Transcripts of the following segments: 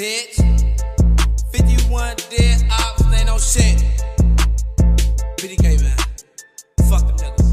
bitch. 51 dead ops, ain't no shit. PDK, man. Fuck them niggas.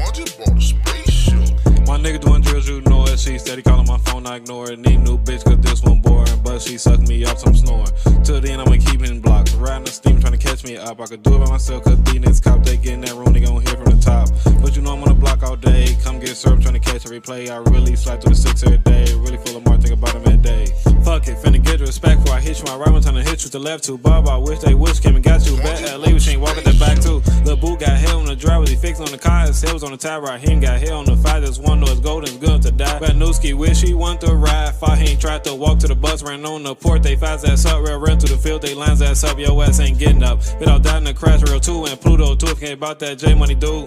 I just bought a spaceship. My nigga doing drills, you know it. She steady calling my phone, I ignore it. Need new bitch, cause this one boring. But she suck me up, so I'm snoring. Till then, I'ma keep hitting blocks. Riding the steam, trying to catch me up. I could do it by myself, cause these niggas cop, they get in that room, they gon' hear from the top. But you know I'm on the block all day. Come get served, trying to catch every play. I really slide through the six every day. Really full of more, think about them every day. Fuck it, finna get respect before I hit you. My right one trying to hit you with the left two. Bob, I wish they wish came and got you. Bet LA, we ain't walking that back too. Lil' boo got hit on the driver, he fixed on the car. His head was on the tire, right? He got hit on the five. That's one, know it's golden, good to die. Bet wish he want to ride. Fought, he ain't tried to walk to the bus, ran on the port. They fast ass up, real ran through the field. They lines ass up, your ass ain't getting up. Bit out that in the crash, real too. And Pluto too, ain't about that J Money dude.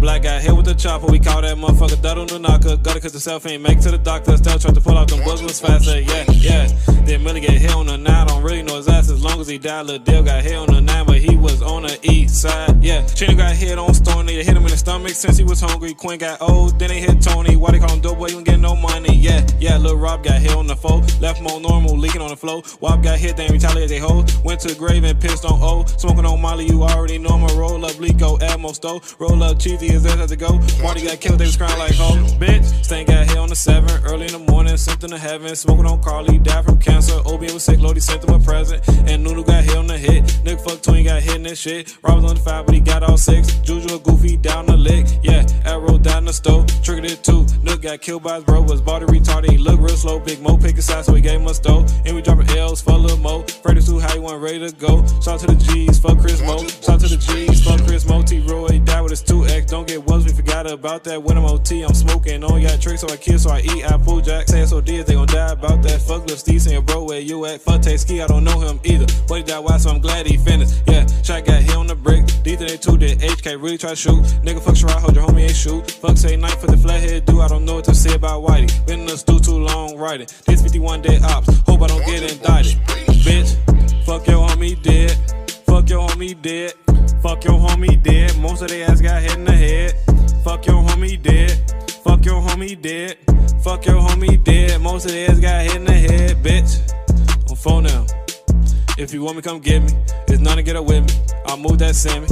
Black guy hit with the chopper. We call that motherfucker Duddle knocker. Got it cause the self ain't make to the doctor. Still tried to pull out them buzzwords faster. Yeah, yeah. Then Millie get hit on the nine. Don't really know his ass as long as he died. Lil Deal got hit on the nine, but he was on the east side. Yeah, Chino got hit on Stone. They hit him in the stomach since he was hungry. Quinn got old, then they hit Tony. Why they call him dope boy? He don't get no money. Yeah, yeah. Lil Rob got hit on the foe. Left more normal, leaking on the flow. Wop got hit, they ain't retaliate they hoes. Went to the grave and pissed on O. Smoking on Molly, you already know I'ma roll up Lico, add more stove. Roll up cheesy, is that to go? Marty got killed, they was crying like ho. Bitch, Stain got hit on the seven. Early in the morning, sent him to heaven. Smoking on Carly, died from cancer. Obi was sick, Lodi sent him a present. And Nunu got hit on the hit. Nick fuck Twin got hit in this shit. Rob was on the five, but he got all six. Juju a goofy down the lick. Yeah, arrow down the stove. Triggered it too. Nook got killed by his bro, was body retarded. He looked real slow. Big Mo picked his side, so he gave him a stove. And we dropping L's for Lil Mo. Freddy too high, he wasn't ready to go. Shout out to the G's, fuck Chris Mo. Shout out to the G's, fuck Chris Mo. About that. When I'm OT, I'm smoking. Only got tricks, so I kill, so I eat. I pull jack. Say so if they gon' die about that. Fuck Lil Steve, saying bro, where you at? Fuck Ski, I don't know him either. But he died wide, so I'm glad he finished. Yeah, shot got hit on the brick. D382 did HK really try to shoot. Nigga, fuck Sherrod, hold your homie ain't shoot. Fuck say night for the flathead dude, I don't know what to say about Whitey. Been in the stew too long writing. This 51 day ops, hope I don't get indicted. Bitch, fuck your homie dead. Fuck your homie dead. Fuck your homie dead. Most of their ass got hit in the head. Fuck your homie dead. Fuck your homie dead. Fuck your homie dead. Most of their ass got hit in the head, bitch. On phone now. If you want me, come get me. There's nothing to get up with me. I'll move that Sammy.